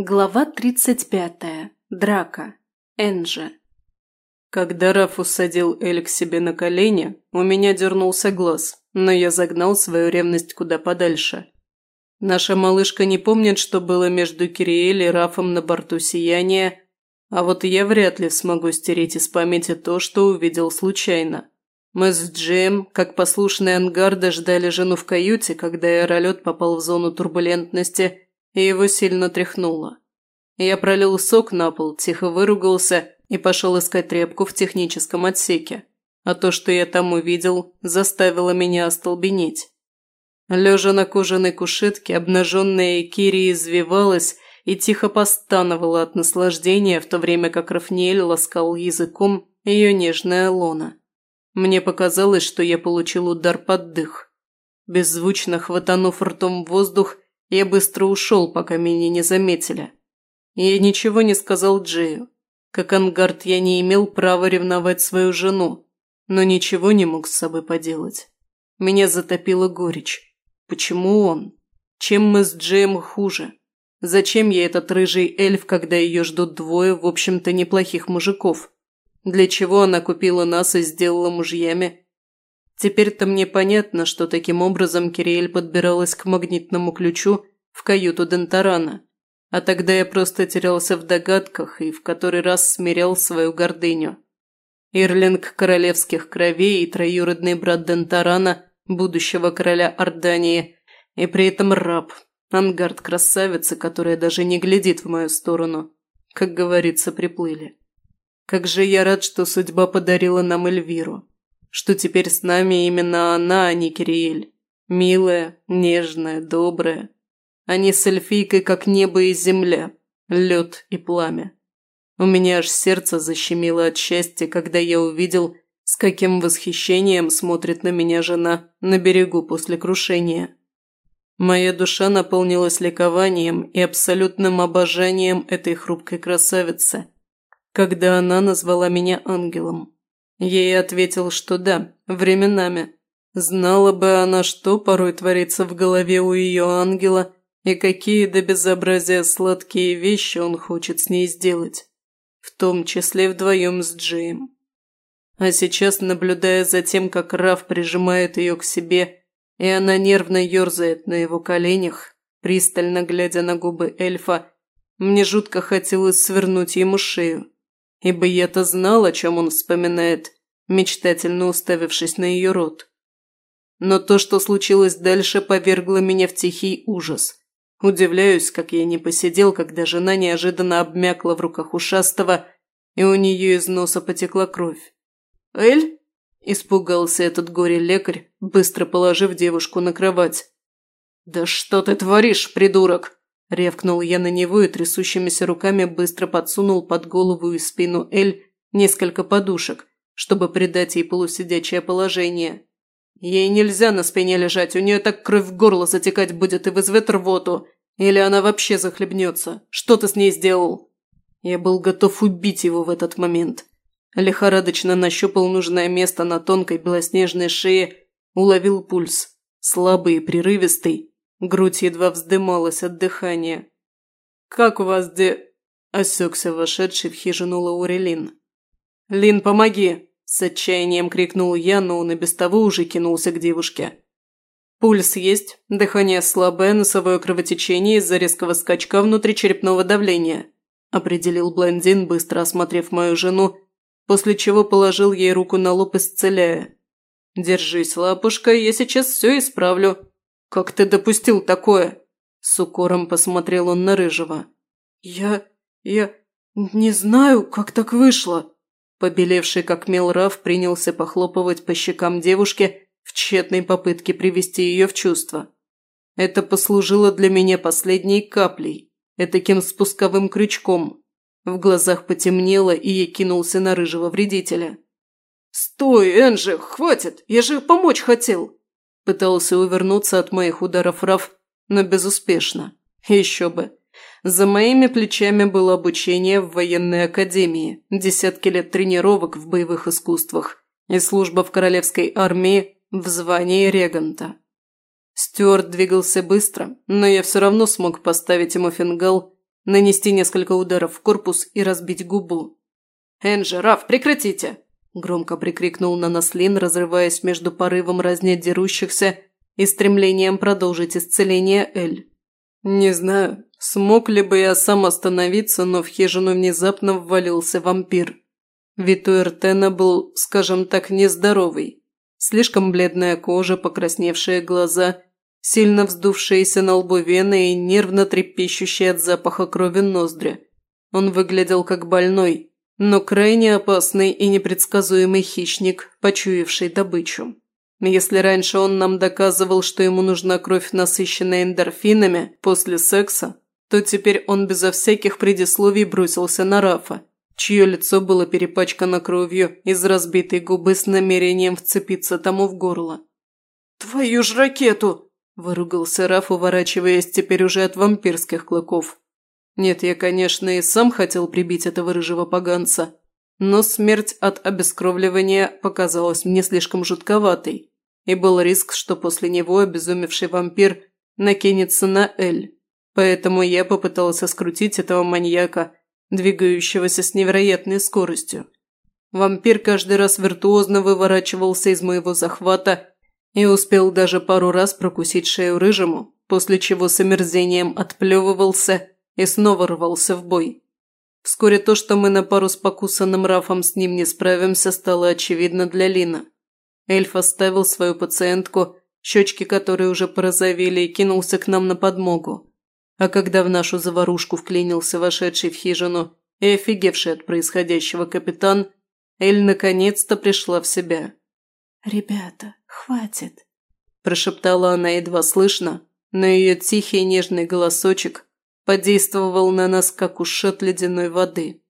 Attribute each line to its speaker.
Speaker 1: Глава тридцать пятая. Драка. Энджи.
Speaker 2: Когда Раф усадил Эль себе на колени, у меня дернулся глаз, но я загнал свою ревность куда подальше. Наша малышка не помнит, что было между Кириэль и Рафом на борту сияния, а вот я вряд ли смогу стереть из памяти то, что увидел случайно. Мы с Джем, как послушные Ангарды ждали жену в каюте, когда аэролет попал в зону турбулентности – и Его сильно тряхнуло. Я пролил сок на пол, тихо выругался и пошел искать тряпку в техническом отсеке. А то, что я там увидел, заставило меня остолбенеть. Лежа на кожаной кушетке, обнаженная Кири извивалась и тихо постановала от наслаждения, в то время как Рафнель ласкал языком ее нежная лона. Мне показалось, что я получил удар под дых. Беззвучно хватанув ртом воздух, я быстро ушел, пока меня не заметили. Я ничего не сказал Джею. Как ангард я не имел права ревновать свою жену, но ничего не мог с собой поделать. Меня затопила горечь. Почему он? Чем мы с Джеем хуже? Зачем я этот рыжий эльф, когда ее ждут двое, в общем-то, неплохих мужиков? Для чего она купила нас и сделала мужьями? Теперь-то мне понятно, что таким образом Кириэль подбиралась к магнитному ключу в каюту Дентарана. А тогда я просто терялся в догадках и в который раз смирял свою гордыню. Ирлинг королевских кровей и троюродный брат Дентарана, будущего короля Ордании, и при этом раб, ангард красавица, которая даже не глядит в мою сторону. Как говорится, приплыли. Как же я рад, что судьба подарила нам Эльвиру что теперь с нами именно она, а не Кириэль. Милая, нежная, добрая. Они а с эльфийкой как небо и земля, лед и пламя. У меня аж сердце защемило от счастья, когда я увидел, с каким восхищением смотрит на меня жена на берегу после крушения. Моя душа наполнилась ликованием и абсолютным обожанием этой хрупкой красавицы, когда она назвала меня ангелом. Ей ответил, что да, временами. Знала бы она, что порой творится в голове у ее ангела и какие до безобразия сладкие вещи он хочет с ней сделать, в том числе вдвоем с Джейм. А сейчас, наблюдая за тем, как Раф прижимает ее к себе, и она нервно ерзает на его коленях, пристально глядя на губы эльфа, мне жутко хотелось свернуть ему шею ибо я-то знал, о чем он вспоминает, мечтательно уставившись на ее рот. Но то, что случилось дальше, повергло меня в тихий ужас. Удивляюсь, как я не посидел, когда жена неожиданно обмякла в руках ушастого, и у нее из носа потекла кровь. «Эль?» – испугался этот горе-лекарь, быстро положив девушку на кровать. «Да что ты творишь, придурок?» Ревкнул я на него и трясущимися руками быстро подсунул под голову и спину Эль несколько подушек, чтобы придать ей полусидячее положение. Ей нельзя на спине лежать, у нее так кровь в горло затекать будет и вызвет рвоту. Или она вообще захлебнется. Что ты с ней сделал? Я был готов убить его в этот момент. Лихорадочно нащупал нужное место на тонкой белоснежной шее, уловил пульс. Слабый и прерывистый, Грудь едва вздымалась от дыхания. «Как у вас де...» – осекся вошедший в хижину Лаурелин. «Лин, помоги!» – с отчаянием крикнул я, но он и без того уже кинулся к девушке. Пульс есть, дыхание слабое, носовое кровотечение из-за резкого скачка внутричерепного давления», – определил блондин, быстро осмотрев мою жену, после чего положил ей руку на лоб, исцеляя. «Держись, лапушка, я сейчас все исправлю», как ты допустил такое?» С укором посмотрел он на Рыжего. «Я... я... не знаю, как так вышло!» Побелевший как мел Раф принялся похлопывать по щекам девушки в тщетной попытке привести ее в чувство. «Это послужило для меня последней каплей, этаким спусковым крючком». В глазах потемнело, и я кинулся на рыжего вредителя. «Стой, Энджи, хватит! Я же помочь хотел!» Пытался увернуться от моих ударов Раф, но безуспешно. Еще бы. За моими плечами было обучение в военной академии, десятки лет тренировок в боевых искусствах и служба в королевской армии в звании регента. Стюарт двигался быстро, но я все равно смог поставить ему фингал, нанести несколько ударов в корпус и разбить губу. «Энджи, Раф, прекратите!» Громко прикрикнул на Наслин, разрываясь между порывом разнять дерущихся и стремлением продолжить исцеление Эль. «Не знаю, смог ли бы я сам остановиться, но в хижину внезапно ввалился вампир. Вид у был, скажем так, нездоровый. Слишком бледная кожа, покрасневшие глаза, сильно вздувшиеся на лбу вены и нервно трепещущие от запаха крови ноздри. Он выглядел как больной, но крайне опасный и непредсказуемый хищник, почуявший добычу. Если раньше он нам доказывал, что ему нужна кровь, насыщенная эндорфинами, после секса, то теперь он безо всяких предисловий бросился на Рафа, чье лицо было перепачкано кровью из разбитой губы с намерением вцепиться тому в горло. «Твою ж ракету!» – выругался Раф, уворачиваясь теперь уже от вампирских клыков. Нет, я, конечно, и сам хотел прибить этого рыжего поганца, но смерть от обескровливания показалась мне слишком жутковатой, и был риск, что после него обезумевший вампир накинется на Эль. Поэтому я попытался скрутить этого маньяка, двигающегося с невероятной скоростью. Вампир каждый раз виртуозно выворачивался из моего захвата и успел даже пару раз прокусить шею рыжему, после чего с омерзением отплевывался – и снова рвался в бой. Вскоре то, что мы на пару с покусанным Рафом с ним не справимся, стало очевидно для Лина. Эльф оставил свою пациентку, щечки которой уже порозовели, и кинулся к нам на подмогу. А когда в нашу заварушку вклинился вошедший в хижину и офигевший от происходящего капитан, Эль наконец-то пришла в себя.
Speaker 1: «Ребята, хватит!»
Speaker 2: – прошептала она едва слышно, но ее тихий нежный голосочек подействовал на нас, как ушат ледяной воды.